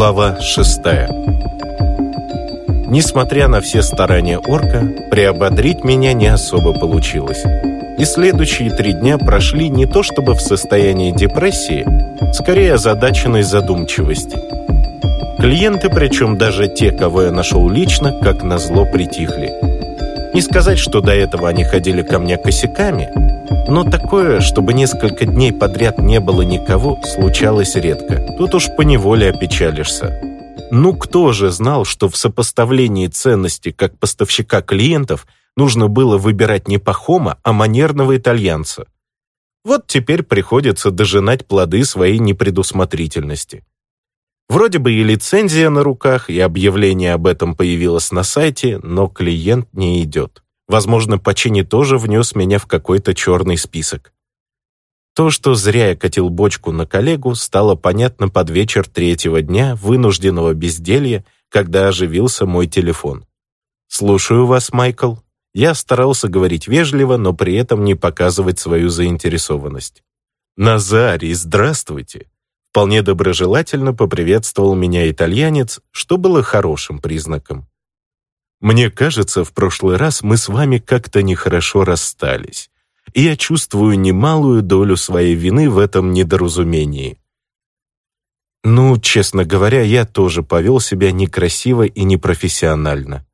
Глава шестая Несмотря на все старания орка, приободрить меня не особо получилось. И следующие три дня прошли не то чтобы в состоянии депрессии, скорее озадаченной задумчивости. Клиенты, причем даже те, кого я нашел лично, как назло притихли. Не сказать, что до этого они ходили ко мне косяками, но такое, чтобы несколько дней подряд не было никого, случалось редко. Тут уж поневоле опечалишься. Ну кто же знал, что в сопоставлении ценности как поставщика клиентов нужно было выбирать не Пахома, а манерного итальянца? Вот теперь приходится дожинать плоды своей непредусмотрительности. Вроде бы и лицензия на руках, и объявление об этом появилось на сайте, но клиент не идет. Возможно, Пачини тоже внес меня в какой-то черный список. То, что зря я катил бочку на коллегу, стало понятно под вечер третьего дня вынужденного безделья, когда оживился мой телефон. «Слушаю вас, Майкл». Я старался говорить вежливо, но при этом не показывать свою заинтересованность. «Назарий, здравствуйте!» Вполне доброжелательно поприветствовал меня итальянец, что было хорошим признаком. «Мне кажется, в прошлый раз мы с вами как-то нехорошо расстались и я чувствую немалую долю своей вины в этом недоразумении. Ну, честно говоря, я тоже повел себя некрасиво и непрофессионально.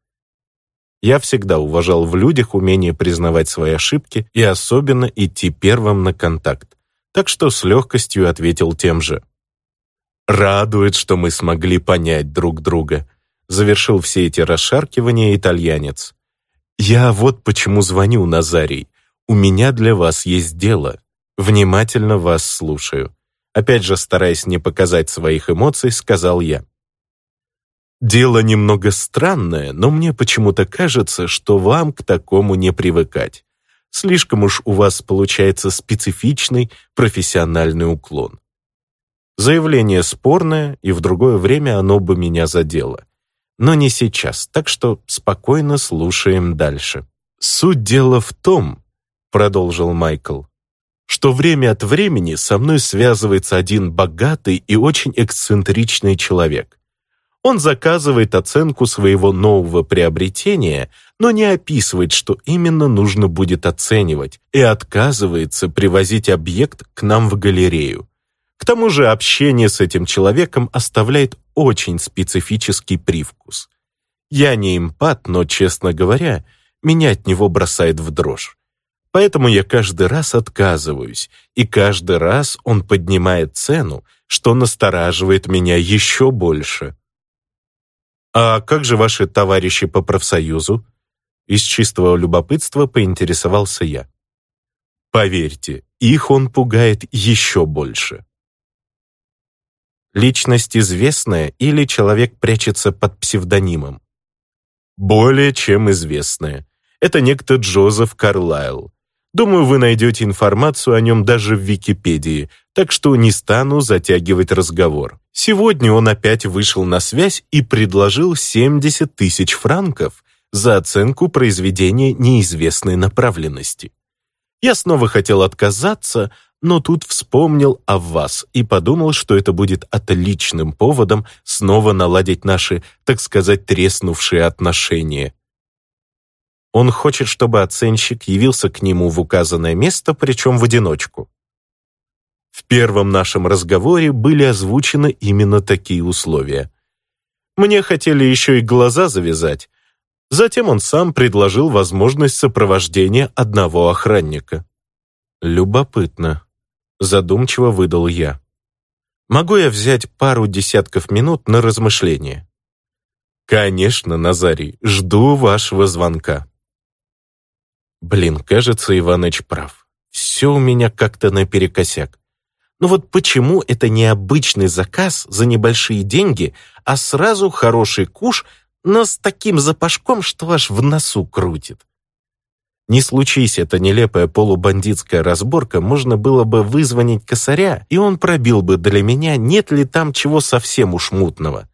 Я всегда уважал в людях умение признавать свои ошибки и особенно идти первым на контакт, так что с легкостью ответил тем же. «Радует, что мы смогли понять друг друга», завершил все эти расшаркивания итальянец. «Я вот почему звоню, Назарий. «У меня для вас есть дело. Внимательно вас слушаю». Опять же, стараясь не показать своих эмоций, сказал я. «Дело немного странное, но мне почему-то кажется, что вам к такому не привыкать. Слишком уж у вас получается специфичный профессиональный уклон. Заявление спорное, и в другое время оно бы меня задело. Но не сейчас, так что спокойно слушаем дальше. Суть дела в том, продолжил Майкл, что время от времени со мной связывается один богатый и очень эксцентричный человек. Он заказывает оценку своего нового приобретения, но не описывает, что именно нужно будет оценивать, и отказывается привозить объект к нам в галерею. К тому же общение с этим человеком оставляет очень специфический привкус. Я не импат, но, честно говоря, меня от него бросает в дрожь. Поэтому я каждый раз отказываюсь, и каждый раз он поднимает цену, что настораживает меня еще больше. «А как же ваши товарищи по профсоюзу?» Из чистого любопытства поинтересовался я. Поверьте, их он пугает еще больше. Личность известная или человек прячется под псевдонимом? Более чем известная. Это некто Джозеф Карлайл, Думаю, вы найдете информацию о нем даже в Википедии, так что не стану затягивать разговор. Сегодня он опять вышел на связь и предложил 70 тысяч франков за оценку произведения неизвестной направленности. Я снова хотел отказаться, но тут вспомнил о вас и подумал, что это будет отличным поводом снова наладить наши, так сказать, треснувшие отношения. Он хочет, чтобы оценщик явился к нему в указанное место, причем в одиночку. В первом нашем разговоре были озвучены именно такие условия. Мне хотели еще и глаза завязать. Затем он сам предложил возможность сопровождения одного охранника. «Любопытно», — задумчиво выдал я. «Могу я взять пару десятков минут на размышление?» «Конечно, Назарий, жду вашего звонка». Блин, кажется, Иваныч прав. Все у меня как-то наперекосяк. Но вот почему это не обычный заказ за небольшие деньги, а сразу хороший куш, но с таким запашком, что аж в носу крутит? Не случись эта нелепая полубандитская разборка, можно было бы вызвонить косаря, и он пробил бы для меня, нет ли там чего совсем уж мутного.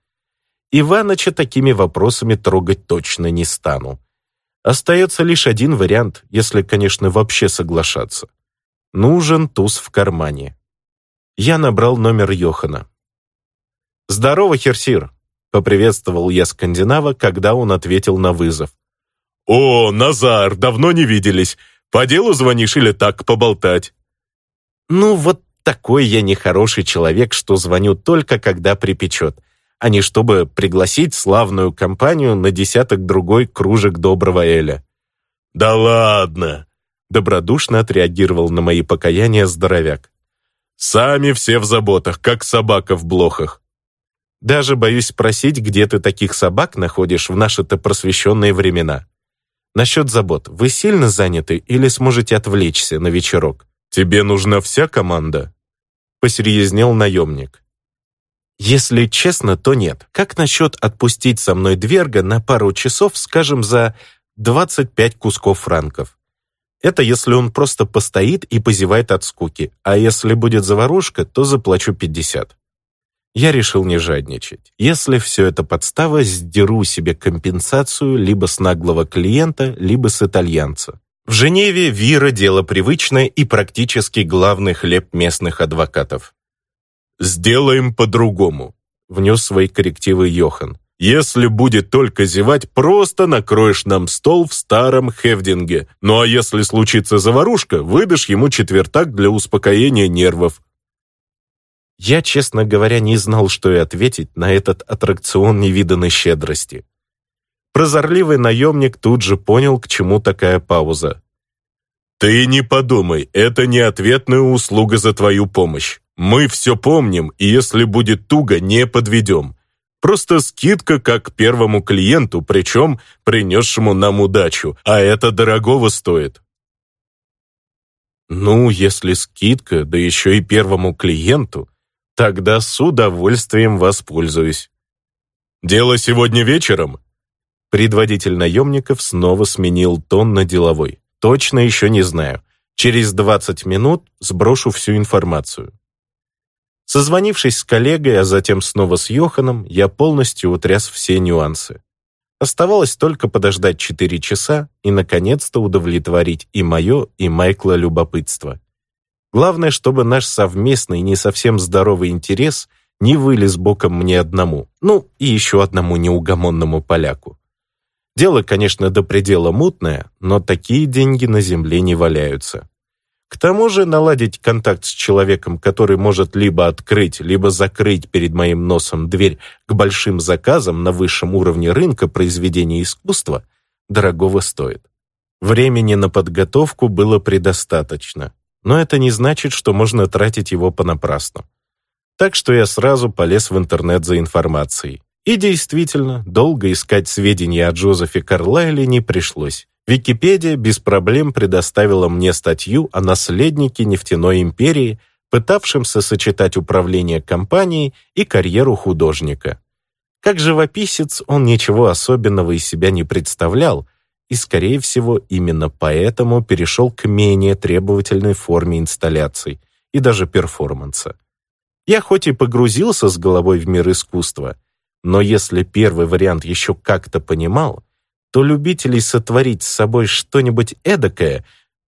Иваныча такими вопросами трогать точно не стану. Остается лишь один вариант, если, конечно, вообще соглашаться. Нужен туз в кармане. Я набрал номер Йохана. «Здорово, Херсир!» — поприветствовал я скандинава, когда он ответил на вызов. «О, Назар, давно не виделись. По делу звонишь или так поболтать?» «Ну, вот такой я нехороший человек, что звоню только, когда припечет, а не чтобы пригласить славную компанию на десяток другой кружек доброго Эля». «Да ладно!» — добродушно отреагировал на мои покаяния здоровяк. «Сами все в заботах, как собака в блохах. Даже боюсь спросить, где ты таких собак находишь в наши-то просвещенные времена. Насчет забот, вы сильно заняты или сможете отвлечься на вечерок? Тебе нужна вся команда?» Посерьезнел наемник. Если честно, то нет. Как насчет отпустить со мной Дверга на пару часов, скажем, за 25 кусков франков? Это если он просто постоит и позевает от скуки, а если будет заварушка, то заплачу 50. Я решил не жадничать. Если все это подстава, сдеру себе компенсацию либо с наглого клиента, либо с итальянца. В Женеве вира – дело привычное и практически главный хлеб местных адвокатов. «Сделаем по-другому», – внес свои коррективы Йохан. «Если будет только зевать, просто накроешь нам стол в старом Хевдинге. Ну а если случится заварушка, выдашь ему четвертак для успокоения нервов. Я, честно говоря, не знал, что и ответить на этот аттракцион невиданной щедрости. Прозорливый наемник тут же понял, к чему такая пауза. «Ты не подумай, это не ответная услуга за твою помощь. Мы все помним, и если будет туго, не подведем. Просто скидка как первому клиенту, причем принесшему нам удачу, а это дорогого стоит». «Ну, если скидка, да еще и первому клиенту, Тогда с удовольствием воспользуюсь. Дело сегодня вечером? Предводитель наемников снова сменил тон на деловой. Точно еще не знаю. Через 20 минут сброшу всю информацию. Созвонившись с коллегой, а затем снова с Йоханом, я полностью утряс все нюансы. Оставалось только подождать 4 часа и, наконец-то, удовлетворить и мое, и Майкла любопытство. Главное, чтобы наш совместный не совсем здоровый интерес не вылез боком мне одному, ну и еще одному неугомонному поляку. Дело, конечно, до предела мутное, но такие деньги на земле не валяются. К тому же наладить контакт с человеком, который может либо открыть, либо закрыть перед моим носом дверь к большим заказам на высшем уровне рынка произведения искусства, дорогого стоит. Времени на подготовку было предостаточно но это не значит, что можно тратить его понапрасну. Так что я сразу полез в интернет за информацией. И действительно, долго искать сведения о Джозефе Карлайле не пришлось. Википедия без проблем предоставила мне статью о наследнике нефтяной империи, пытавшемся сочетать управление компанией и карьеру художника. Как живописец он ничего особенного из себя не представлял, и, скорее всего, именно поэтому перешел к менее требовательной форме инсталляций и даже перформанса. Я хоть и погрузился с головой в мир искусства, но если первый вариант еще как-то понимал, то любителей сотворить с собой что-нибудь эдакое,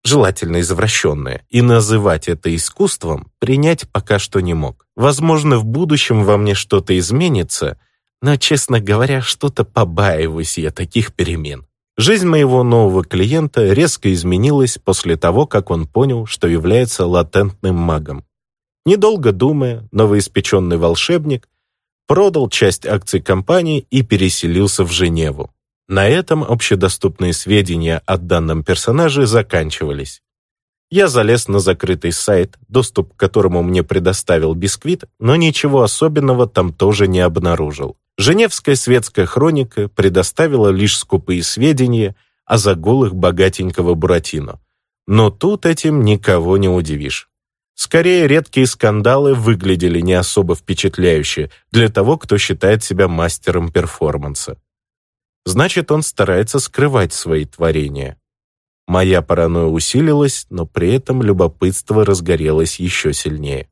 желательно извращенное, и называть это искусством, принять пока что не мог. Возможно, в будущем во мне что-то изменится, но, честно говоря, что-то побаиваюсь я таких перемен. Жизнь моего нового клиента резко изменилась после того, как он понял, что является латентным магом. Недолго думая, новоиспеченный волшебник продал часть акций компании и переселился в Женеву. На этом общедоступные сведения о данном персонаже заканчивались. Я залез на закрытый сайт, доступ к которому мне предоставил Бисквит, но ничего особенного там тоже не обнаружил. Женевская светская хроника предоставила лишь скупые сведения о загулах богатенького Буратино. Но тут этим никого не удивишь. Скорее, редкие скандалы выглядели не особо впечатляюще для того, кто считает себя мастером перформанса. Значит, он старается скрывать свои творения. Моя паранойя усилилась, но при этом любопытство разгорелось еще сильнее.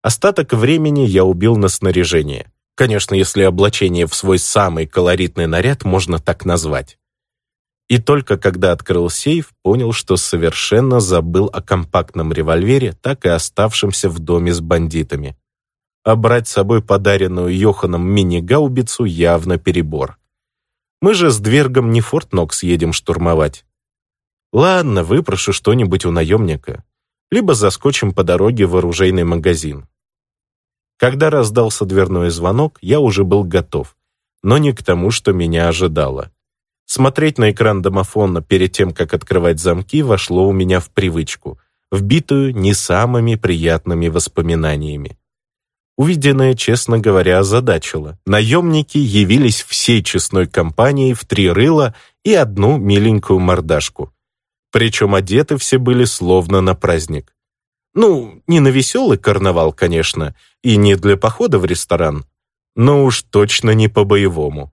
Остаток времени я убил на снаряжение. Конечно, если облачение в свой самый колоритный наряд можно так назвать. И только когда открыл сейф, понял, что совершенно забыл о компактном револьвере, так и оставшемся в доме с бандитами. а брать с собой подаренную Йоханом мини-гаубицу явно перебор. Мы же с Двергом не Форт Нокс едем штурмовать. Ладно, выпрошу что-нибудь у наемника. Либо заскочим по дороге в оружейный магазин. Когда раздался дверной звонок, я уже был готов, но не к тому, что меня ожидало. Смотреть на экран домофона перед тем, как открывать замки, вошло у меня в привычку, вбитую не самыми приятными воспоминаниями. Увиденное, честно говоря, озадачило. Наемники явились всей честной компанией в три рыла и одну миленькую мордашку. Причем одеты все были словно на праздник. Ну, не на веселый карнавал, конечно, и не для похода в ресторан, но уж точно не по-боевому.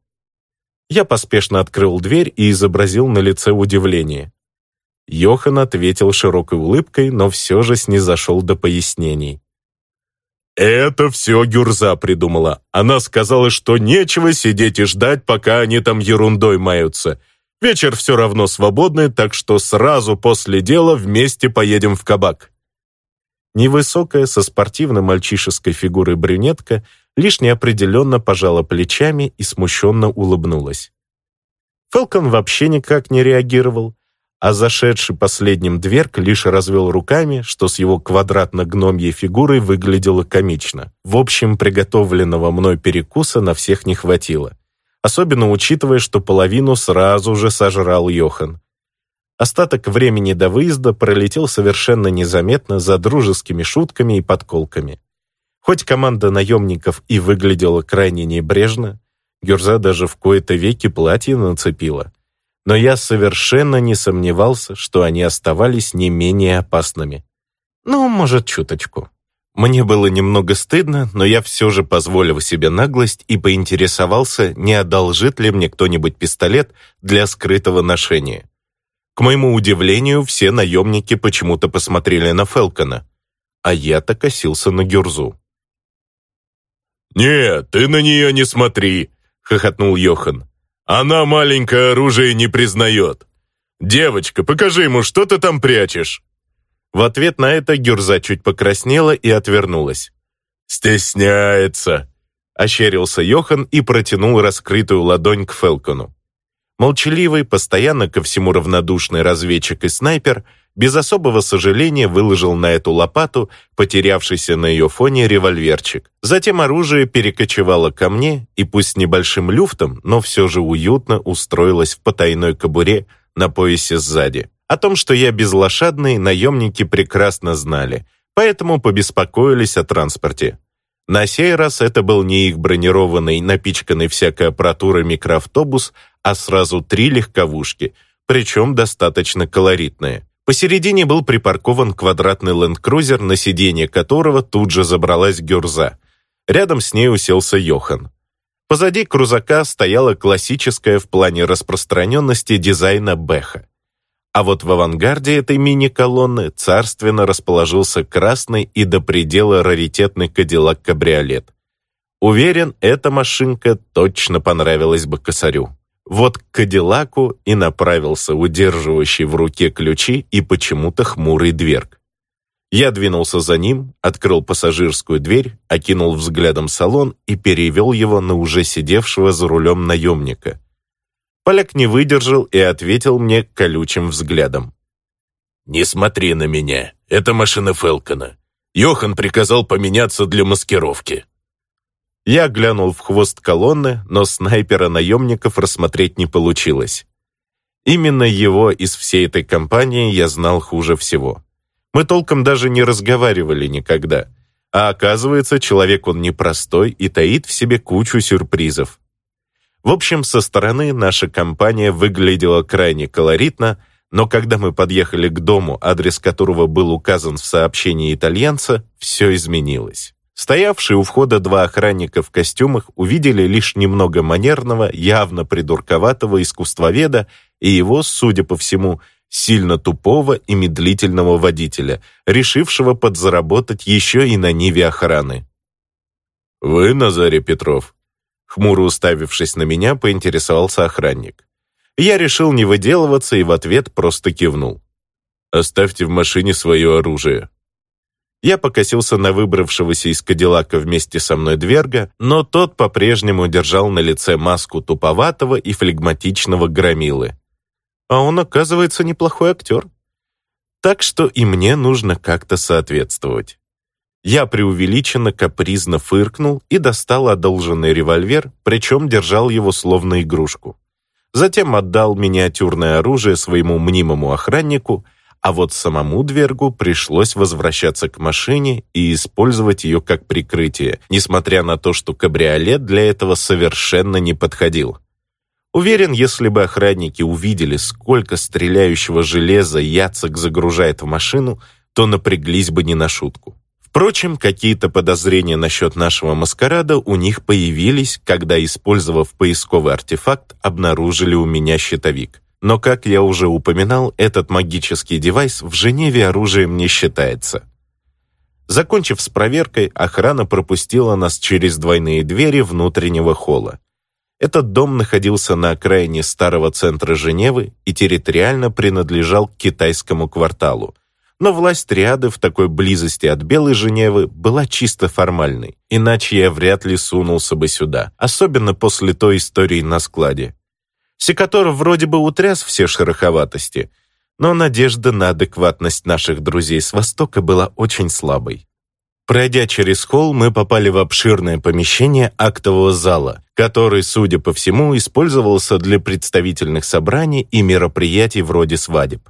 Я поспешно открыл дверь и изобразил на лице удивление. Йохан ответил широкой улыбкой, но все же снизошел до пояснений. «Это все Гюрза придумала. Она сказала, что нечего сидеть и ждать, пока они там ерундой маются. Вечер все равно свободный, так что сразу после дела вместе поедем в кабак». Невысокая, со спортивной мальчишеской фигурой брюнетка лишь неопределенно пожала плечами и смущенно улыбнулась. Фелкон вообще никак не реагировал, а зашедший последним дверк лишь развел руками, что с его квадратно-гномьей фигурой выглядело комично. В общем, приготовленного мной перекуса на всех не хватило, особенно учитывая, что половину сразу же сожрал Йохан. Остаток времени до выезда пролетел совершенно незаметно за дружескими шутками и подколками. Хоть команда наемников и выглядела крайне небрежно, Гюрза даже в кои-то веки платье нацепила. Но я совершенно не сомневался, что они оставались не менее опасными. Ну, может, чуточку. Мне было немного стыдно, но я все же позволил себе наглость и поинтересовался, не одолжит ли мне кто-нибудь пистолет для скрытого ношения. К моему удивлению, все наемники почему-то посмотрели на Фелкона, а я-то косился на Гюрзу. «Нет, ты на нее не смотри», — хохотнул Йохан. «Она маленькое оружие не признает. Девочка, покажи ему, что ты там прячешь». В ответ на это Гюрза чуть покраснела и отвернулась. «Стесняется», — ощерился Йохан и протянул раскрытую ладонь к Фелкону. Молчаливый, постоянно ко всему равнодушный разведчик и снайпер без особого сожаления выложил на эту лопату потерявшийся на ее фоне револьверчик. Затем оружие перекочевало ко мне и пусть с небольшим люфтом, но все же уютно устроилось в потайной кобуре на поясе сзади. О том, что я безлошадный, наемники прекрасно знали, поэтому побеспокоились о транспорте. На сей раз это был не их бронированный, напичканный всякой аппаратурой микроавтобус, а сразу три легковушки, причем достаточно колоритные. Посередине был припаркован квадратный ленд-крузер, на сиденье которого тут же забралась Гюрза. Рядом с ней уселся Йохан. Позади крузака стояла классическая в плане распространенности дизайна Бэха. А вот в авангарде этой мини-колонны царственно расположился красный и до предела раритетный Кадиллак-кабриолет. Уверен, эта машинка точно понравилась бы косарю. Вот к Кадиллаку и направился удерживающий в руке ключи и почему-то хмурый дверг. Я двинулся за ним, открыл пассажирскую дверь, окинул взглядом салон и перевел его на уже сидевшего за рулем наемника. Поляк не выдержал и ответил мне колючим взглядом. «Не смотри на меня, это машина Фелкона. Йохан приказал поменяться для маскировки». Я глянул в хвост колонны, но снайпера наемников рассмотреть не получилось. Именно его из всей этой компании я знал хуже всего. Мы толком даже не разговаривали никогда. А оказывается, человек он непростой и таит в себе кучу сюрпризов. В общем, со стороны наша компания выглядела крайне колоритно, но когда мы подъехали к дому, адрес которого был указан в сообщении итальянца, все изменилось. Стоявшие у входа два охранника в костюмах увидели лишь немного манерного, явно придурковатого искусствоведа и его, судя по всему, сильно тупого и медлительного водителя, решившего подзаработать еще и на ниве охраны. «Вы Назарий Петров?» Хмуро уставившись на меня, поинтересовался охранник. Я решил не выделываться и в ответ просто кивнул. «Оставьте в машине свое оружие», Я покосился на выбравшегося из Кадиллака вместе со мной Дверга, но тот по-прежнему держал на лице маску туповатого и флегматичного громилы. А он, оказывается, неплохой актер. Так что и мне нужно как-то соответствовать. Я преувеличенно капризно фыркнул и достал одолженный револьвер, причем держал его словно игрушку. Затем отдал миниатюрное оружие своему мнимому охраннику — а вот самому Двергу пришлось возвращаться к машине и использовать ее как прикрытие, несмотря на то, что кабриолет для этого совершенно не подходил. Уверен, если бы охранники увидели, сколько стреляющего железа Яцек загружает в машину, то напряглись бы не на шутку. Впрочем, какие-то подозрения насчет нашего маскарада у них появились, когда, использовав поисковый артефакт, обнаружили у меня щитовик. Но, как я уже упоминал, этот магический девайс в Женеве оружием не считается. Закончив с проверкой, охрана пропустила нас через двойные двери внутреннего холла. Этот дом находился на окраине старого центра Женевы и территориально принадлежал к китайскому кварталу. Но власть Триады в такой близости от Белой Женевы была чисто формальной, иначе я вряд ли сунулся бы сюда, особенно после той истории на складе. Секатор вроде бы утряс все шероховатости, но надежда на адекватность наших друзей с Востока была очень слабой. Пройдя через холл, мы попали в обширное помещение актового зала, который, судя по всему, использовался для представительных собраний и мероприятий вроде свадеб.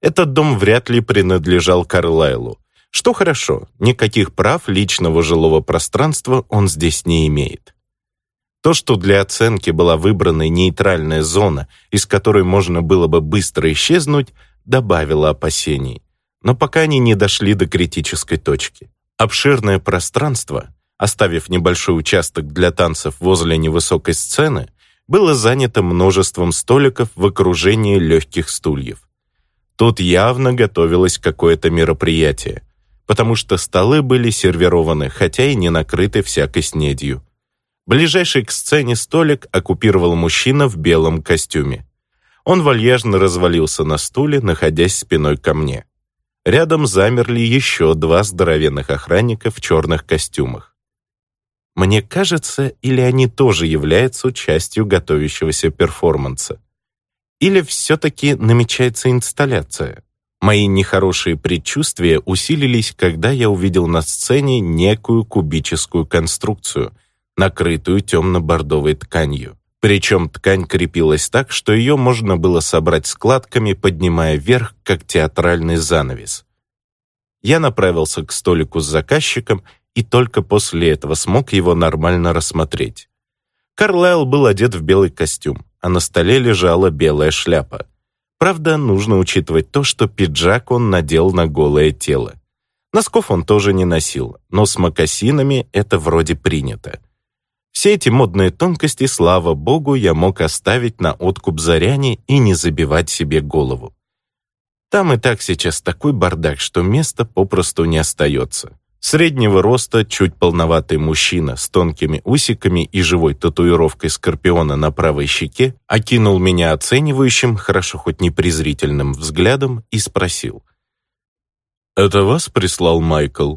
Этот дом вряд ли принадлежал Карлайлу. Что хорошо, никаких прав личного жилого пространства он здесь не имеет. То, что для оценки была выбрана нейтральная зона, из которой можно было бы быстро исчезнуть, добавило опасений. Но пока они не дошли до критической точки. Обширное пространство, оставив небольшой участок для танцев возле невысокой сцены, было занято множеством столиков в окружении легких стульев. Тут явно готовилось какое-то мероприятие, потому что столы были сервированы, хотя и не накрыты всякой снедью. Ближайший к сцене столик оккупировал мужчина в белом костюме. Он вальяжно развалился на стуле, находясь спиной ко мне. Рядом замерли еще два здоровенных охранника в черных костюмах. Мне кажется, или они тоже являются частью готовящегося перформанса. Или все-таки намечается инсталляция. Мои нехорошие предчувствия усилились, когда я увидел на сцене некую кубическую конструкцию — накрытую темно-бордовой тканью. Причем ткань крепилась так, что ее можно было собрать складками, поднимая вверх, как театральный занавес. Я направился к столику с заказчиком и только после этого смог его нормально рассмотреть. Карлайл был одет в белый костюм, а на столе лежала белая шляпа. Правда, нужно учитывать то, что пиджак он надел на голое тело. Носков он тоже не носил, но с мокасинами это вроде принято. Все эти модные тонкости, слава богу, я мог оставить на откуп Заряне и не забивать себе голову. Там и так сейчас такой бардак, что места попросту не остается. Среднего роста, чуть полноватый мужчина с тонкими усиками и живой татуировкой скорпиона на правой щеке окинул меня оценивающим, хорошо хоть не презрительным взглядом и спросил. «Это вас прислал Майкл?»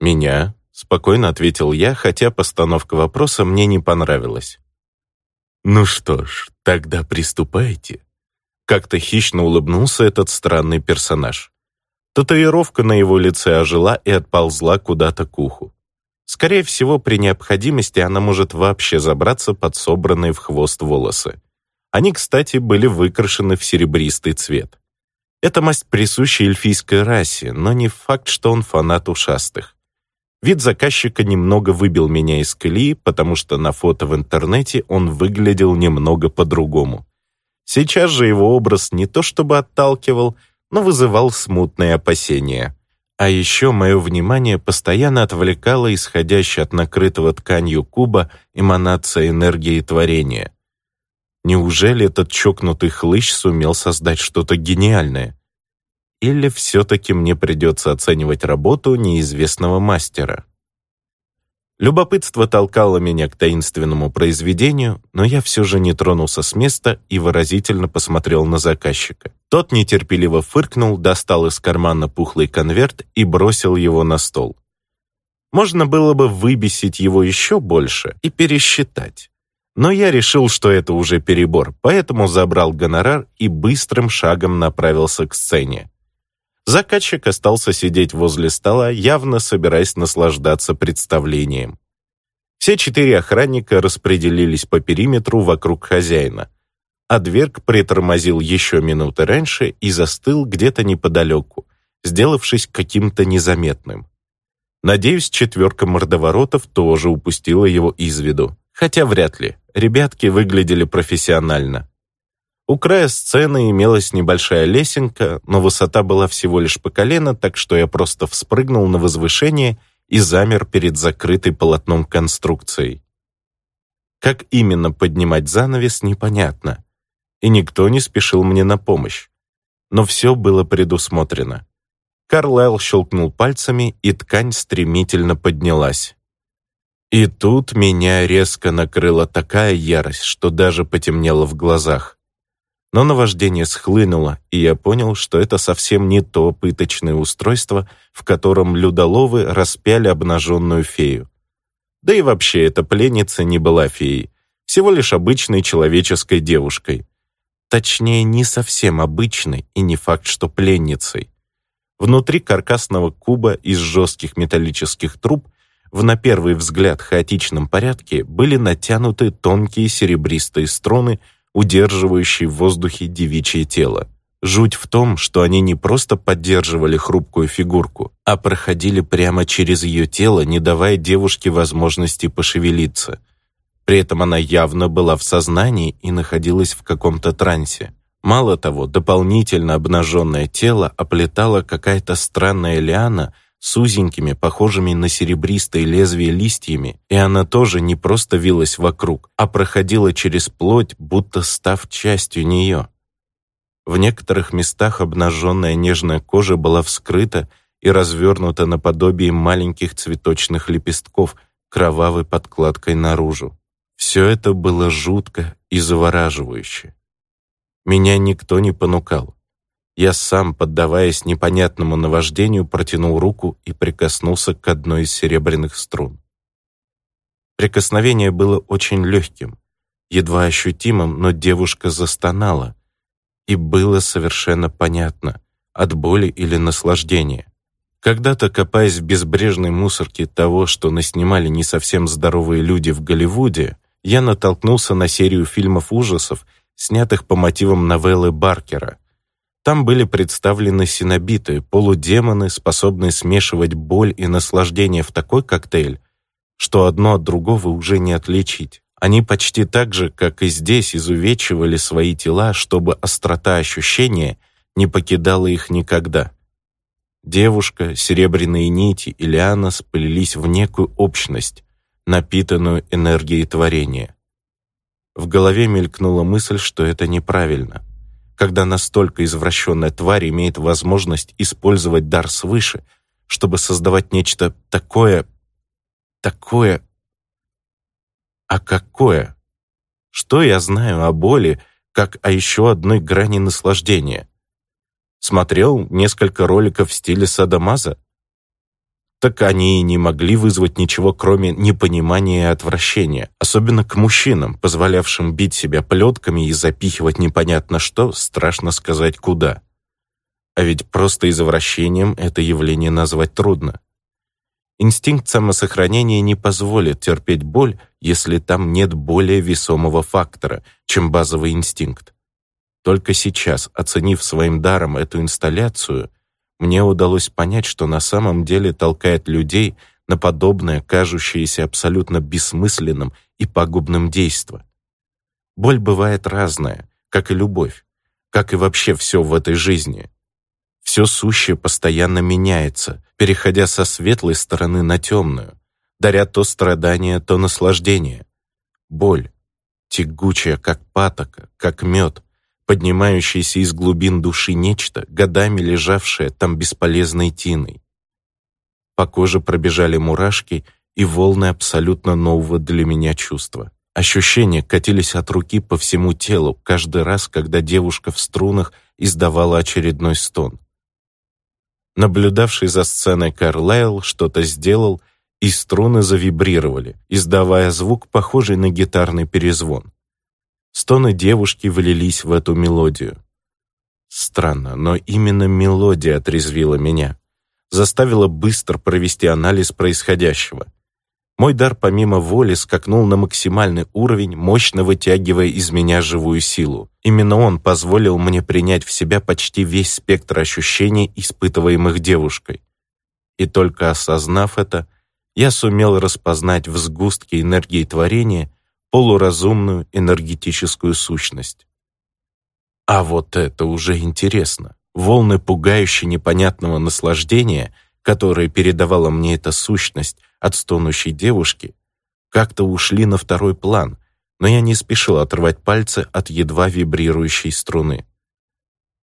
«Меня?» Спокойно ответил я, хотя постановка вопроса мне не понравилась. «Ну что ж, тогда приступайте». Как-то хищно улыбнулся этот странный персонаж. Татуировка на его лице ожила и отползла куда-то к уху. Скорее всего, при необходимости она может вообще забраться под собранные в хвост волосы. Они, кстати, были выкрашены в серебристый цвет. Это масть присуща эльфийской расе, но не факт, что он фанат ушастых. Вид заказчика немного выбил меня из колеи, потому что на фото в интернете он выглядел немного по-другому. Сейчас же его образ не то чтобы отталкивал, но вызывал смутные опасения. А еще мое внимание постоянно отвлекало исходящая от накрытого тканью куба эманация энергии творения. Неужели этот чокнутый хлыщ сумел создать что-то гениальное? или все-таки мне придется оценивать работу неизвестного мастера? Любопытство толкало меня к таинственному произведению, но я все же не тронулся с места и выразительно посмотрел на заказчика. Тот нетерпеливо фыркнул, достал из кармана пухлый конверт и бросил его на стол. Можно было бы выбесить его еще больше и пересчитать. Но я решил, что это уже перебор, поэтому забрал гонорар и быстрым шагом направился к сцене. Заказчик остался сидеть возле стола, явно собираясь наслаждаться представлением. Все четыре охранника распределились по периметру вокруг хозяина, а Дверг притормозил еще минуты раньше и застыл где-то неподалеку, сделавшись каким-то незаметным. Надеюсь, четверка мордоворотов тоже упустила его из виду, хотя вряд ли, ребятки выглядели профессионально. У края сцены имелась небольшая лесенка, но высота была всего лишь по колено, так что я просто вспрыгнул на возвышение и замер перед закрытой полотном конструкцией. Как именно поднимать занавес, непонятно, и никто не спешил мне на помощь. Но все было предусмотрено. Карлайл щелкнул пальцами, и ткань стремительно поднялась. И тут меня резко накрыла такая ярость, что даже потемнело в глазах. Но наваждение схлынуло, и я понял, что это совсем не то пыточное устройство, в котором людоловы распяли обнаженную фею. Да и вообще эта пленница не была феей, всего лишь обычной человеческой девушкой. Точнее, не совсем обычной и не факт, что пленницей. Внутри каркасного куба из жестких металлических труб в на первый взгляд хаотичном порядке были натянуты тонкие серебристые струны удерживающий в воздухе девичье тело. Жуть в том, что они не просто поддерживали хрупкую фигурку, а проходили прямо через ее тело, не давая девушке возможности пошевелиться. При этом она явно была в сознании и находилась в каком-то трансе. Мало того, дополнительно обнаженное тело оплетала какая-то странная лиана – с узенькими, похожими на серебристые лезвия листьями, и она тоже не просто вилась вокруг, а проходила через плоть, будто став частью нее. В некоторых местах обнаженная нежная кожа была вскрыта и развернута наподобие маленьких цветочных лепестков кровавой подкладкой наружу. Все это было жутко и завораживающе. Меня никто не понукал. Я сам, поддаваясь непонятному наваждению, протянул руку и прикоснулся к одной из серебряных струн. Прикосновение было очень легким, едва ощутимым, но девушка застонала, и было совершенно понятно, от боли или наслаждения. Когда-то, копаясь в безбрежной мусорке того, что наснимали не совсем здоровые люди в Голливуде, я натолкнулся на серию фильмов ужасов, снятых по мотивам новеллы Баркера — там были представлены синобиты, полудемоны, способные смешивать боль и наслаждение в такой коктейль, что одно от другого уже не отличить. Они почти так же, как и здесь, изувечивали свои тела, чтобы острота ощущения не покидала их никогда. Девушка, серебряные нити и лиана сплелись в некую общность, напитанную энергией творения. В голове мелькнула мысль, что это неправильно когда настолько извращенная тварь имеет возможность использовать дар свыше, чтобы создавать нечто такое... такое... А какое? Что я знаю о боли, как о еще одной грани наслаждения? Смотрел несколько роликов в стиле садомаза? Так они и не могли вызвать ничего, кроме непонимания и отвращения, особенно к мужчинам, позволявшим бить себя плетками и запихивать непонятно что, страшно сказать куда. А ведь просто извращением это явление назвать трудно. Инстинкт самосохранения не позволит терпеть боль, если там нет более весомого фактора, чем базовый инстинкт. Только сейчас, оценив своим даром эту инсталляцию, мне удалось понять, что на самом деле толкает людей на подобное, кажущееся абсолютно бессмысленным и пагубным действо. Боль бывает разная, как и любовь, как и вообще все в этой жизни. Все сущее постоянно меняется, переходя со светлой стороны на темную, даря то страдание, то наслаждение. Боль, тягучая, как патока, как мед, поднимающееся из глубин души нечто, годами лежавшее там бесполезной тиной. По коже пробежали мурашки, и волны абсолютно нового для меня чувства. Ощущения катились от руки по всему телу каждый раз, когда девушка в струнах издавала очередной стон. Наблюдавший за сценой Карлайл что-то сделал, и струны завибрировали, издавая звук, похожий на гитарный перезвон. Стоны девушки влились в эту мелодию. Странно, но именно мелодия отрезвила меня, заставила быстро провести анализ происходящего. Мой дар помимо воли скакнул на максимальный уровень, мощно вытягивая из меня живую силу. Именно он позволил мне принять в себя почти весь спектр ощущений, испытываемых девушкой. И только осознав это, я сумел распознать в сгустке энергии творения полуразумную энергетическую сущность. А вот это уже интересно. Волны пугающе непонятного наслаждения, которые передавала мне эта сущность от стонущей девушки, как-то ушли на второй план, но я не спешил отрывать пальцы от едва вибрирующей струны.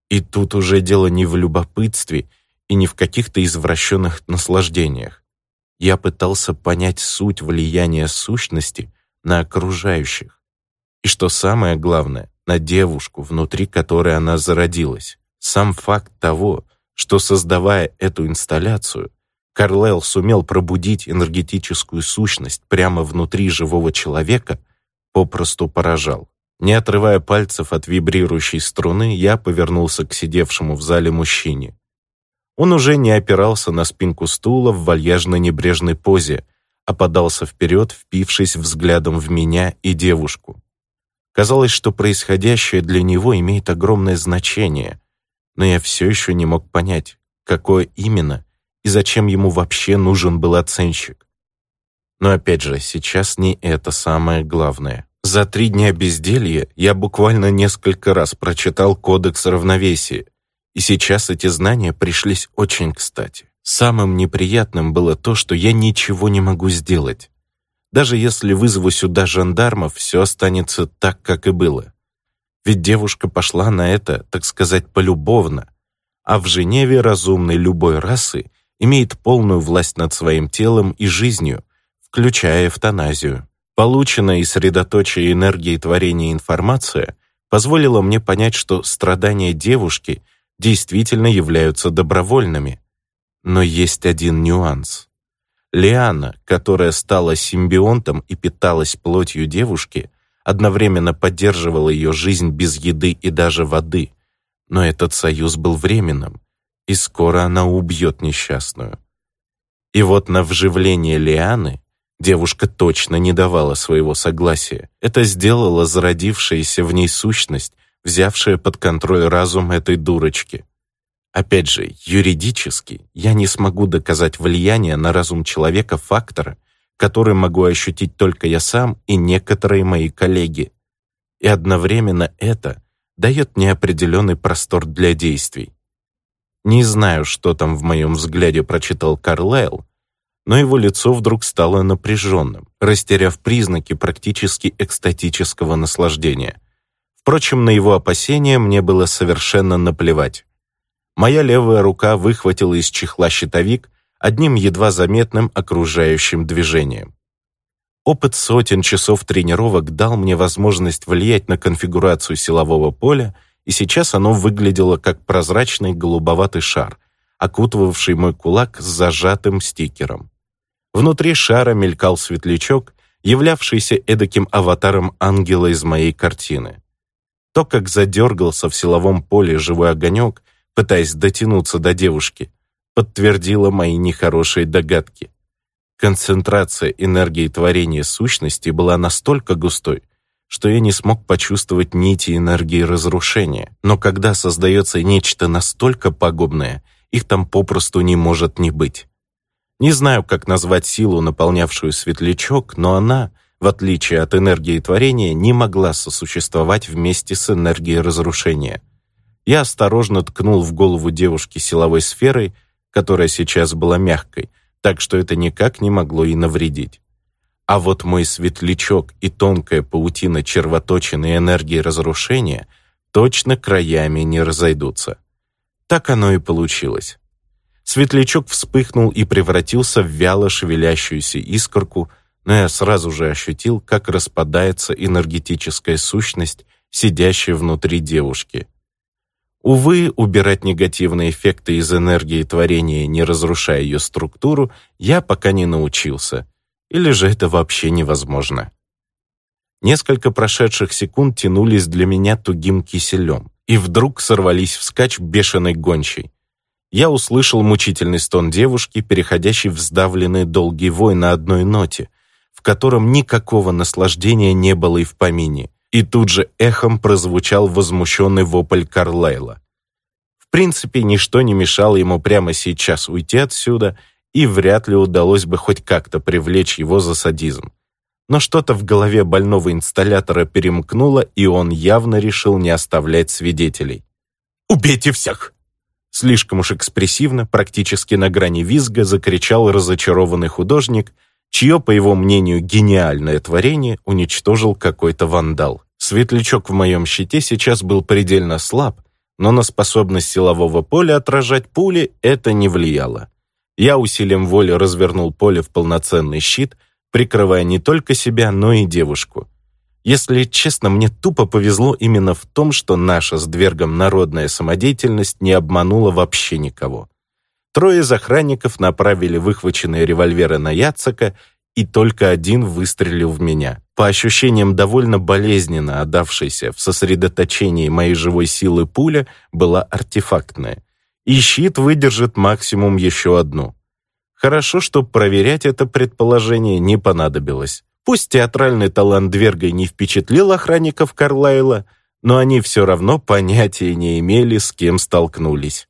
И тут уже дело не в любопытстве и не в каких-то извращенных наслаждениях. Я пытался понять суть влияния сущности на окружающих. И что самое главное, на девушку, внутри которой она зародилась. Сам факт того, что, создавая эту инсталляцию, Карлел сумел пробудить энергетическую сущность прямо внутри живого человека, попросту поражал. Не отрывая пальцев от вибрирующей струны, я повернулся к сидевшему в зале мужчине. Он уже не опирался на спинку стула в вальяжно-небрежной позе, а подался вперед, впившись взглядом в меня и девушку. Казалось, что происходящее для него имеет огромное значение, но я все еще не мог понять, какое именно и зачем ему вообще нужен был оценщик. Но опять же, сейчас не это самое главное. За три дня безделья я буквально несколько раз прочитал Кодекс равновесия, и сейчас эти знания пришлись очень кстати. Самым неприятным было то, что я ничего не могу сделать. Даже если вызову сюда жандармов, все останется так, как и было. Ведь девушка пошла на это, так сказать, полюбовно. А в Женеве разумный любой расы имеет полную власть над своим телом и жизнью, включая эвтаназию. Полученная из средоточия энергии творения информация позволила мне понять, что страдания девушки действительно являются добровольными. Но есть один нюанс. Лиана, которая стала симбионтом и питалась плотью девушки, одновременно поддерживала ее жизнь без еды и даже воды. Но этот союз был временным, и скоро она убьет несчастную. И вот на вживление Лианы девушка точно не давала своего согласия. Это сделала зародившаяся в ней сущность, взявшая под контроль разум этой дурочки. Опять же, юридически я не смогу доказать влияние на разум человека фактора, который могу ощутить только я сам и некоторые мои коллеги. И одновременно это дает неопределенный простор для действий. Не знаю, что там в моем взгляде прочитал Карлайл, но его лицо вдруг стало напряженным, растеряв признаки практически экстатического наслаждения. Впрочем, на его опасения мне было совершенно наплевать. Моя левая рука выхватила из чехла щитовик одним едва заметным окружающим движением. Опыт сотен часов тренировок дал мне возможность влиять на конфигурацию силового поля, и сейчас оно выглядело как прозрачный голубоватый шар, окутывавший мой кулак с зажатым стикером. Внутри шара мелькал светлячок, являвшийся эдаким аватаром ангела из моей картины. То, как задергался в силовом поле живой огонек, пытаясь дотянуться до девушки, подтвердила мои нехорошие догадки. Концентрация энергии творения сущности была настолько густой, что я не смог почувствовать нити энергии разрушения. Но когда создается нечто настолько пагубное, их там попросту не может не быть. Не знаю, как назвать силу, наполнявшую светлячок, но она, в отличие от энергии творения, не могла сосуществовать вместе с энергией разрушения — я осторожно ткнул в голову девушки силовой сферой, которая сейчас была мягкой, так что это никак не могло ей навредить. А вот мой светлячок и тонкая паутина червоточины энергии разрушения точно краями не разойдутся. Так оно и получилось. Светлячок вспыхнул и превратился в вяло шевелящуюся искорку, но я сразу же ощутил, как распадается энергетическая сущность, сидящая внутри девушки. Увы, убирать негативные эффекты из энергии творения, не разрушая ее структуру, я пока не научился. Или же это вообще невозможно. Несколько прошедших секунд тянулись для меня тугим киселем, и вдруг сорвались вскачь бешеной гончей. Я услышал мучительный стон девушки, переходящий в сдавленный долгий вой на одной ноте, в котором никакого наслаждения не было и в помине, и тут же эхом прозвучал возмущенный вопль Карлайла. В принципе, ничто не мешало ему прямо сейчас уйти отсюда, и вряд ли удалось бы хоть как-то привлечь его за садизм. Но что-то в голове больного инсталлятора перемкнуло, и он явно решил не оставлять свидетелей. «Убейте всех!» Слишком уж экспрессивно, практически на грани визга, закричал разочарованный художник, чье, по его мнению, гениальное творение уничтожил какой-то вандал. Светлячок в моем щите сейчас был предельно слаб, но на способность силового поля отражать пули это не влияло. Я усилием воли развернул поле в полноценный щит, прикрывая не только себя, но и девушку. Если честно, мне тупо повезло именно в том, что наша с Двергом народная самодеятельность не обманула вообще никого. Трое из охранников направили выхваченные револьверы на Яцека, и только один выстрелил в меня. По ощущениям, довольно болезненно отдавшейся в сосредоточении моей живой силы пуля была артефактная. И щит выдержит максимум еще одну. Хорошо, что проверять это предположение не понадобилось. Пусть театральный талант Дверга не впечатлил охранников Карлайла, но они все равно понятия не имели, с кем столкнулись.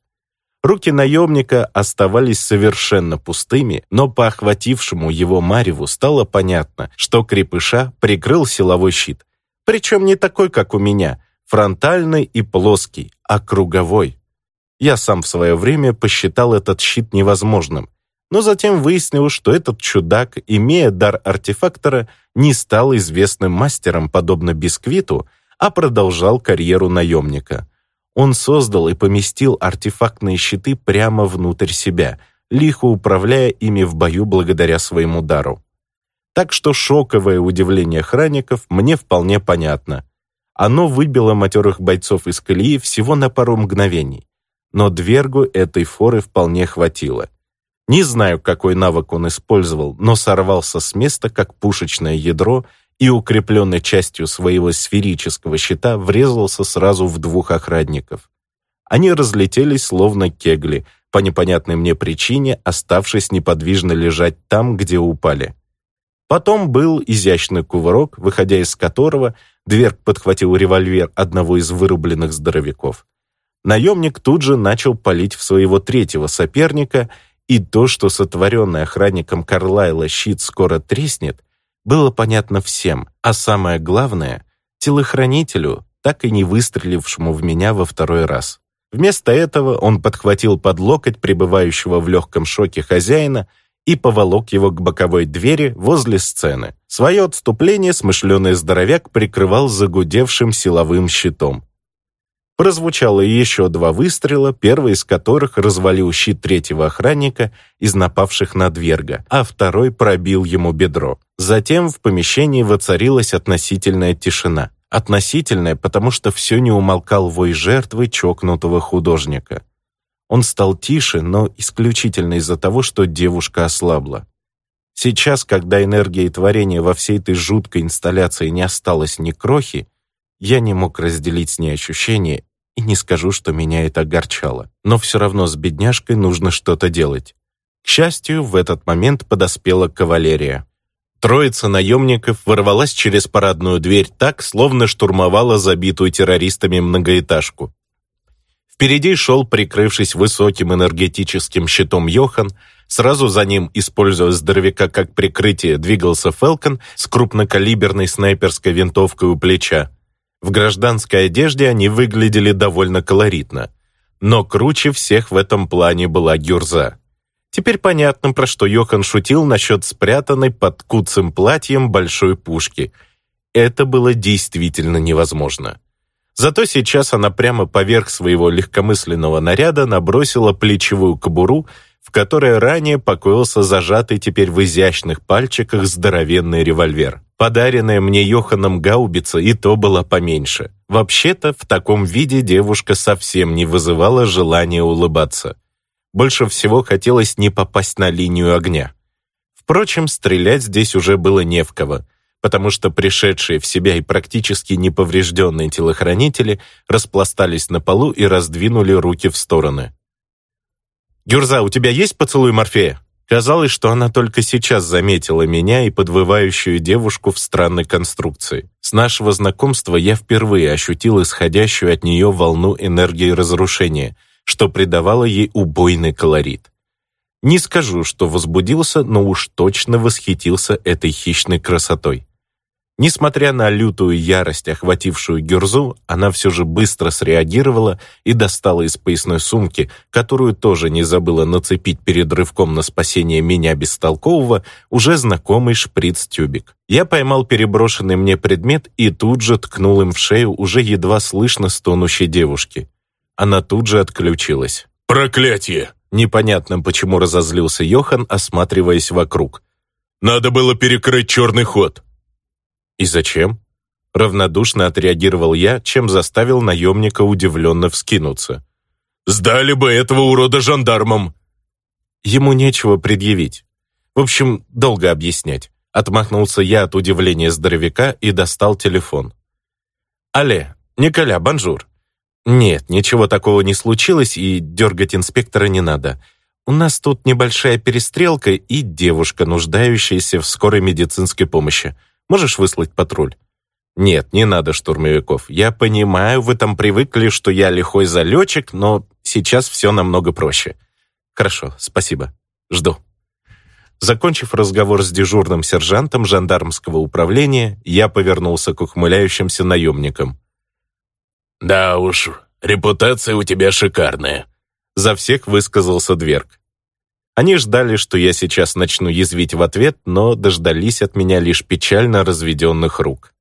Руки наемника оставались совершенно пустыми, но по охватившему его мареву стало понятно, что крепыша прикрыл силовой щит. Причем не такой, как у меня, фронтальный и плоский, а круговой. Я сам в свое время посчитал этот щит невозможным, но затем выяснил, что этот чудак, имея дар артефактора, не стал известным мастером, подобно Бисквиту, а продолжал карьеру наемника. Он создал и поместил артефактные щиты прямо внутрь себя, лихо управляя ими в бою благодаря своему дару. Так что шоковое удивление охранников мне вполне понятно. Оно выбило матерых бойцов из колеи всего на пару мгновений. Но Двергу этой форы вполне хватило. Не знаю, какой навык он использовал, но сорвался с места, как пушечное ядро, и укрепленной частью своего сферического щита врезался сразу в двух охранников. Они разлетелись словно кегли, по непонятной мне причине оставшись неподвижно лежать там, где упали. Потом был изящный кувырок, выходя из которого Дверг подхватил револьвер одного из вырубленных здоровяков. Наемник тут же начал палить в своего третьего соперника — и то, что сотворенный охранником Карлайла щит скоро треснет, было понятно всем, а самое главное — телохранителю, так и не выстрелившему в меня во второй раз. Вместо этого он подхватил под локоть пребывающего в легком шоке хозяина и поволок его к боковой двери возле сцены. Свое отступление смышленый здоровяк прикрывал загудевшим силовым щитом. Прозвучало еще два выстрела, первый из которых развалил щит третьего охранника из напавших на Дверга, а второй пробил ему бедро. Затем в помещении воцарилась относительная тишина. Относительная, потому что все не умолкал вой жертвы чокнутого художника. Он стал тише, но исключительно из-за того, что девушка ослабла. Сейчас, когда энергия и творения во всей этой жуткой инсталляции не осталось ни крохи, я не мог разделить с ней ощущения, и не скажу, что меня это огорчало. Но все равно с бедняжкой нужно что-то делать. К счастью, в этот момент подоспела кавалерия. Троица наемников ворвалась через парадную дверь так, словно штурмовала забитую террористами многоэтажку. Впереди шел, прикрывшись высоким энергетическим щитом Йохан, сразу за ним, используя здоровяка как прикрытие, двигался Фелкон с крупнокалиберной снайперской винтовкой у плеча. В гражданской одежде они выглядели довольно колоритно. Но круче всех в этом плане была Гюрза. Теперь понятно, про что Йохан шутил насчет спрятанной под куцым платьем большой пушки. Это было действительно невозможно. Зато сейчас она прямо поверх своего легкомысленного наряда набросила плечевую кобуру, в которой ранее покоился зажатый теперь в изящных пальчиках здоровенный револьвер. Подаренная мне Йоханом гаубица и то была поменьше. Вообще-то, в таком виде девушка совсем не вызывала желания улыбаться. Больше всего хотелось не попасть на линию огня. Впрочем, стрелять здесь уже было не в кого, потому что пришедшие в себя и практически неповрежденные телохранители распластались на полу и раздвинули руки в стороны. «Гюрза, у тебя есть поцелуй Морфея?» Казалось, что она только сейчас заметила меня и подвывающую девушку в странной конструкции. С нашего знакомства я впервые ощутил исходящую от нее волну энергии разрушения, что придавало ей убойный колорит. Не скажу, что возбудился, но уж точно восхитился этой хищной красотой. Несмотря на лютую ярость, охватившую Гюрзу, она все же быстро среагировала и достала из поясной сумки, которую тоже не забыла нацепить перед рывком на спасение меня бестолкового, уже знакомый шприц-тюбик. Я поймал переброшенный мне предмет и тут же ткнул им в шею уже едва слышно стонущей девушки. Она тут же отключилась. «Проклятие!» Непонятно, почему разозлился Йохан, осматриваясь вокруг. «Надо было перекрыть черный ход». «И зачем?» Равнодушно отреагировал я, чем заставил наемника удивленно вскинуться. «Сдали бы этого урода жандармам!» Ему нечего предъявить. В общем, долго объяснять. Отмахнулся я от удивления здоровяка и достал телефон. «Алле, Николя, бонжур. Нет, ничего такого не случилось, и дергать инспектора не надо. У нас тут небольшая перестрелка и девушка, нуждающаяся в скорой медицинской помощи. Можешь выслать патруль?» «Нет, не надо штурмовиков. Я понимаю, вы там привыкли, что я лихой залетчик, но сейчас все намного проще». «Хорошо, спасибо. Жду». Закончив разговор с дежурным сержантом жандармского управления, я повернулся к ухмыляющимся наемникам. «Да уж, репутация у тебя шикарная», — за всех высказался Дверг. Они ждали, что я сейчас начну язвить в ответ, но дождались от меня лишь печально разведенных рук.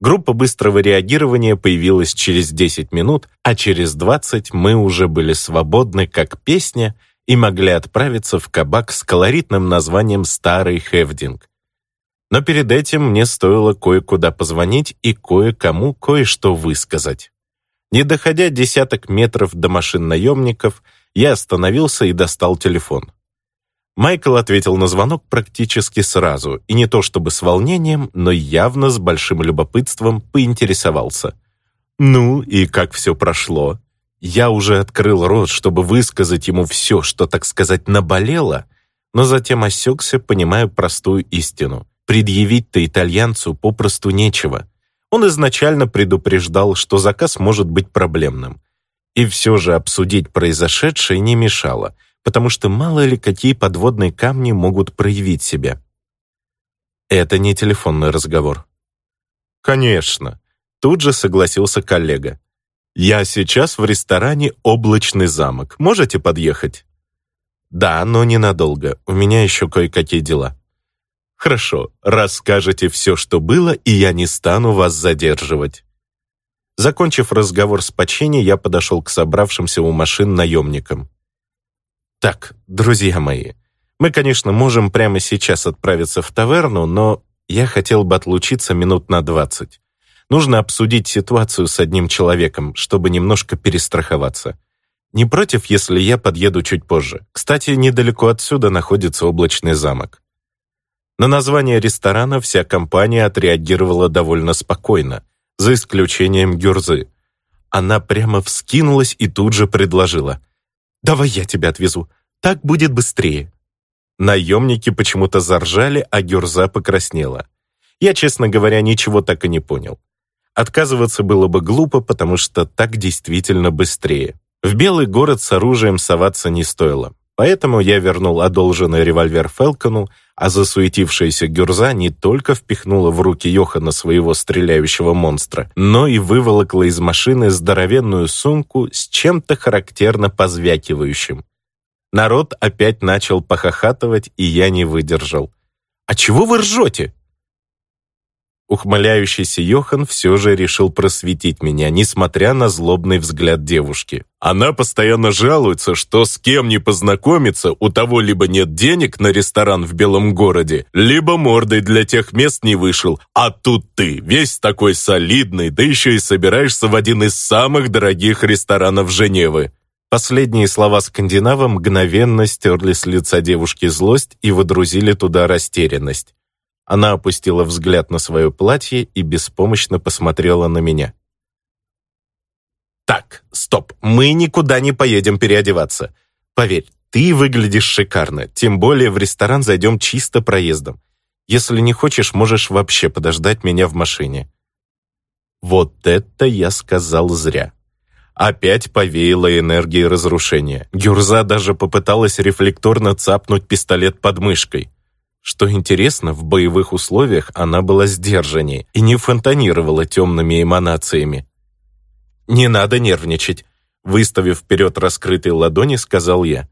Группа быстрого реагирования появилась через 10 минут, а через 20 мы уже были свободны, как песня, и могли отправиться в кабак с колоритным названием «Старый Хевдинг». Но перед этим мне стоило кое-куда позвонить и кое-кому кое-что высказать. Не доходя десяток метров до машин наемников, я остановился и достал телефон. Майкл ответил на звонок практически сразу, и не то чтобы с волнением, но явно с большим любопытством поинтересовался. «Ну, и как все прошло?» Я уже открыл рот, чтобы высказать ему все, что, так сказать, наболело, но затем осекся, понимая простую истину. Предъявить-то итальянцу попросту нечего. Он изначально предупреждал, что заказ может быть проблемным. И все же обсудить произошедшее не мешало, потому что мало ли какие подводные камни могут проявить себя. Это не телефонный разговор. Конечно, тут же согласился коллега. Я сейчас в ресторане «Облачный замок». Можете подъехать? Да, но ненадолго. У меня еще кое-какие дела. Хорошо, расскажете все, что было, и я не стану вас задерживать. Закончив разговор с Пачини, я подошел к собравшимся у машин наемникам. «Так, друзья мои, мы, конечно, можем прямо сейчас отправиться в таверну, но я хотел бы отлучиться минут на двадцать. Нужно обсудить ситуацию с одним человеком, чтобы немножко перестраховаться. Не против, если я подъеду чуть позже. Кстати, недалеко отсюда находится облачный замок». На название ресторана вся компания отреагировала довольно спокойно – за исключением Гюрзы. Она прямо вскинулась и тут же предложила. «Давай я тебя отвезу, так будет быстрее». Наемники почему-то заржали, а Гюрза покраснела. Я, честно говоря, ничего так и не понял. Отказываться было бы глупо, потому что так действительно быстрее. В Белый город с оружием соваться не стоило. Поэтому я вернул одолженный револьвер Фелкону, а засуетившаяся Гюрза не только впихнула в руки Йохана своего стреляющего монстра, но и выволокла из машины здоровенную сумку с чем-то характерно позвякивающим. Народ опять начал похохатывать, и я не выдержал. «А чего вы ржете?» Ухмыляющийся Йохан все же решил просветить меня, несмотря на злобный взгляд девушки. Она постоянно жалуется, что с кем не познакомиться, у того либо нет денег на ресторан в Белом городе, либо мордой для тех мест не вышел. А тут ты, весь такой солидный, да еще и собираешься в один из самых дорогих ресторанов Женевы. Последние слова скандинава мгновенно стерли с лица девушки злость и водрузили туда растерянность. Она опустила взгляд на свое платье и беспомощно посмотрела на меня. «Так, стоп, мы никуда не поедем переодеваться. Поверь, ты выглядишь шикарно, тем более в ресторан зайдем чисто проездом. Если не хочешь, можешь вообще подождать меня в машине». Вот это я сказал зря. Опять повеяло энергией разрушения. Гюрза даже попыталась рефлекторно цапнуть пистолет под мышкой. Что интересно, в боевых условиях она была сдержаннее и не фонтанировала темными эманациями. «Не надо нервничать», — выставив вперед раскрытые ладони, сказал я.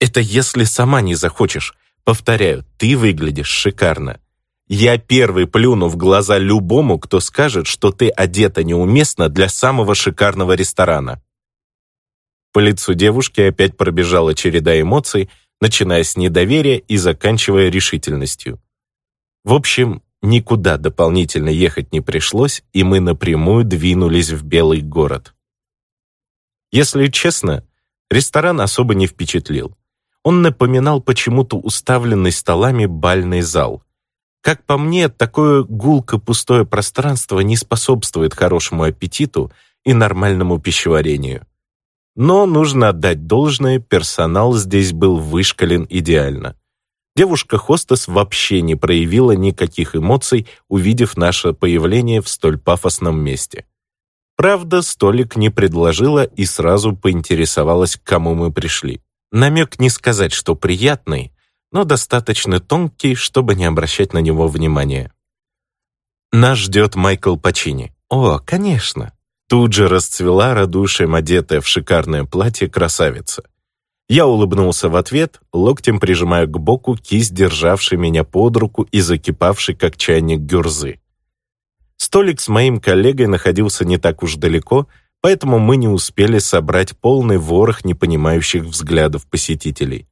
«Это если сама не захочешь. Повторяю, ты выглядишь шикарно. Я первый плюну в глаза любому, кто скажет, что ты одета неуместно для самого шикарного ресторана». По лицу девушки опять пробежала череда эмоций, начиная с недоверия и заканчивая решительностью. В общем, Никуда дополнительно ехать не пришлось, и мы напрямую двинулись в Белый город. Если честно, ресторан особо не впечатлил. Он напоминал почему-то уставленный столами бальный зал. Как по мне, такое гулко пустое пространство не способствует хорошему аппетиту и нормальному пищеварению. Но нужно отдать должное, персонал здесь был вышкален идеально. Девушка-хостес вообще не проявила никаких эмоций, увидев наше появление в столь пафосном месте. Правда, столик не предложила и сразу поинтересовалась, к кому мы пришли. Намек не сказать, что приятный, но достаточно тонкий, чтобы не обращать на него внимания. Нас ждет Майкл Пачини. О, конечно. Тут же расцвела радушием одетая в шикарное платье красавица. Я улыбнулся в ответ, локтем прижимая к боку кисть, державший меня под руку и закипавший, как чайник гюрзы. Столик с моим коллегой находился не так уж далеко, поэтому мы не успели собрать полный ворох непонимающих взглядов посетителей.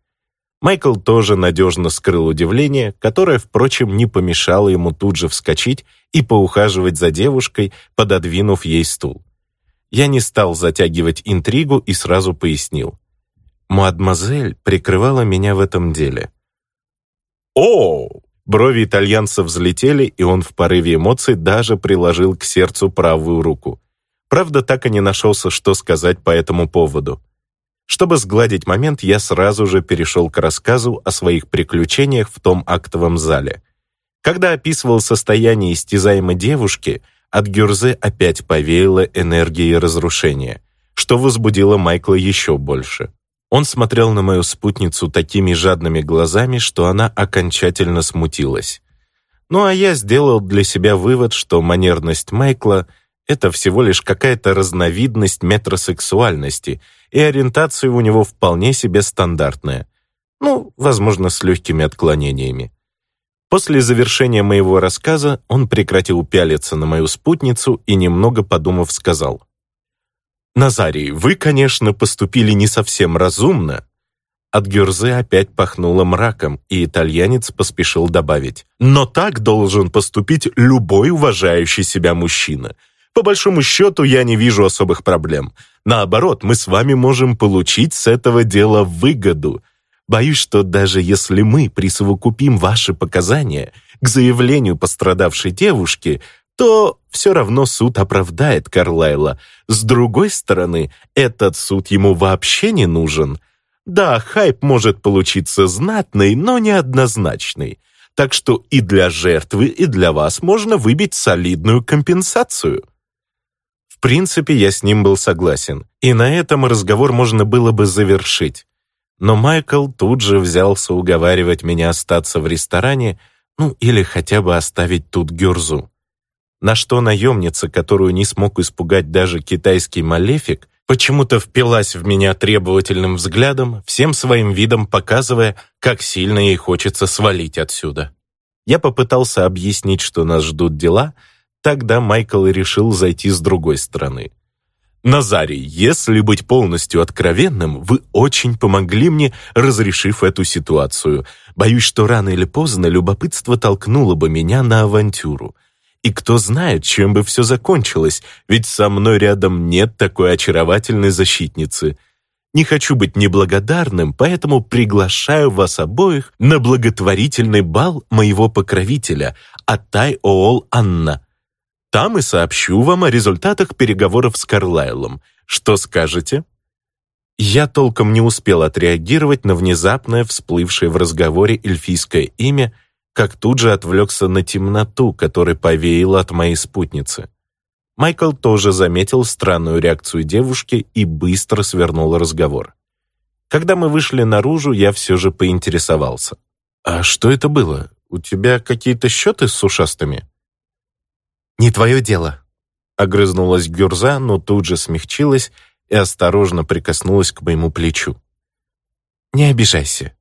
Майкл тоже надежно скрыл удивление, которое, впрочем, не помешало ему тут же вскочить и поухаживать за девушкой, пододвинув ей стул. Я не стал затягивать интригу и сразу пояснил. Мадемуазель прикрывала меня в этом деле. «О!» Брови итальянца взлетели, и он в порыве эмоций даже приложил к сердцу правую руку. Правда, так и не нашелся, что сказать по этому поводу. Чтобы сгладить момент, я сразу же перешел к рассказу о своих приключениях в том актовом зале. Когда описывал состояние истязаемой девушки, от Гюрзы опять повеяло энергией разрушения, что возбудило Майкла еще больше. Он смотрел на мою спутницу такими жадными глазами, что она окончательно смутилась. Ну а я сделал для себя вывод, что манерность Майкла — это всего лишь какая-то разновидность метросексуальности, и ориентация у него вполне себе стандартная. Ну, возможно, с легкими отклонениями. После завершения моего рассказа он прекратил пялиться на мою спутницу и, немного подумав, сказал — «Назарий, вы, конечно, поступили не совсем разумно». От Гюрзы опять пахнуло мраком, и итальянец поспешил добавить. «Но так должен поступить любой уважающий себя мужчина. По большому счету, я не вижу особых проблем. Наоборот, мы с вами можем получить с этого дела выгоду. Боюсь, что даже если мы присовокупим ваши показания к заявлению пострадавшей девушки, то все равно суд оправдает Карлайла. С другой стороны, этот суд ему вообще не нужен. Да, хайп может получиться знатный, но неоднозначный. Так что и для жертвы, и для вас можно выбить солидную компенсацию. В принципе, я с ним был согласен, и на этом разговор можно было бы завершить. Но Майкл тут же взялся уговаривать меня остаться в ресторане, ну или хотя бы оставить тут Гюрзу на что наемница, которую не смог испугать даже китайский малефик, почему-то впилась в меня требовательным взглядом, всем своим видом показывая, как сильно ей хочется свалить отсюда. Я попытался объяснить, что нас ждут дела, тогда Майкл решил зайти с другой стороны. Назарий, если быть полностью откровенным, вы очень помогли мне, разрешив эту ситуацию. Боюсь, что рано или поздно любопытство толкнуло бы меня на авантюру. И кто знает, чем бы все закончилось, ведь со мной рядом нет такой очаровательной защитницы. Не хочу быть неблагодарным, поэтому приглашаю вас обоих на благотворительный бал моего покровителя, Атай Оол Анна. Там и сообщу вам о результатах переговоров с Карлайлом. Что скажете?» Я толком не успел отреагировать на внезапное всплывшее в разговоре эльфийское имя, как тут же отвлекся на темноту, которой повеяло от моей спутницы. Майкл тоже заметил странную реакцию девушки и быстро свернул разговор. Когда мы вышли наружу, я все же поинтересовался. «А что это было? У тебя какие-то счеты с ушастыми?» «Не твое дело», — огрызнулась Гюрза, но тут же смягчилась и осторожно прикоснулась к моему плечу. «Не обижайся.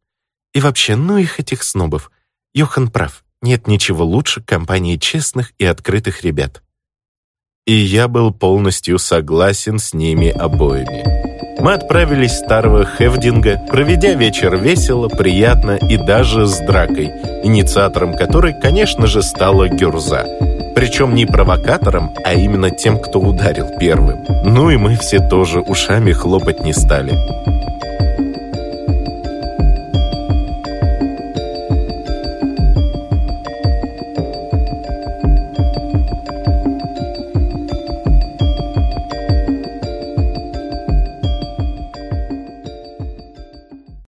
И вообще, ну их этих снобов. Йохан прав, нет ничего лучше компании честных и открытых ребят». И я был полностью согласен с ними обоими. Мы отправились в старого Хевдинга, проведя вечер весело, приятно и даже с дракой, инициатором которой, конечно же, стала Гюрза — причем не провокатором, а именно тем, кто ударил первым. Ну и мы все тоже ушами хлопать не стали.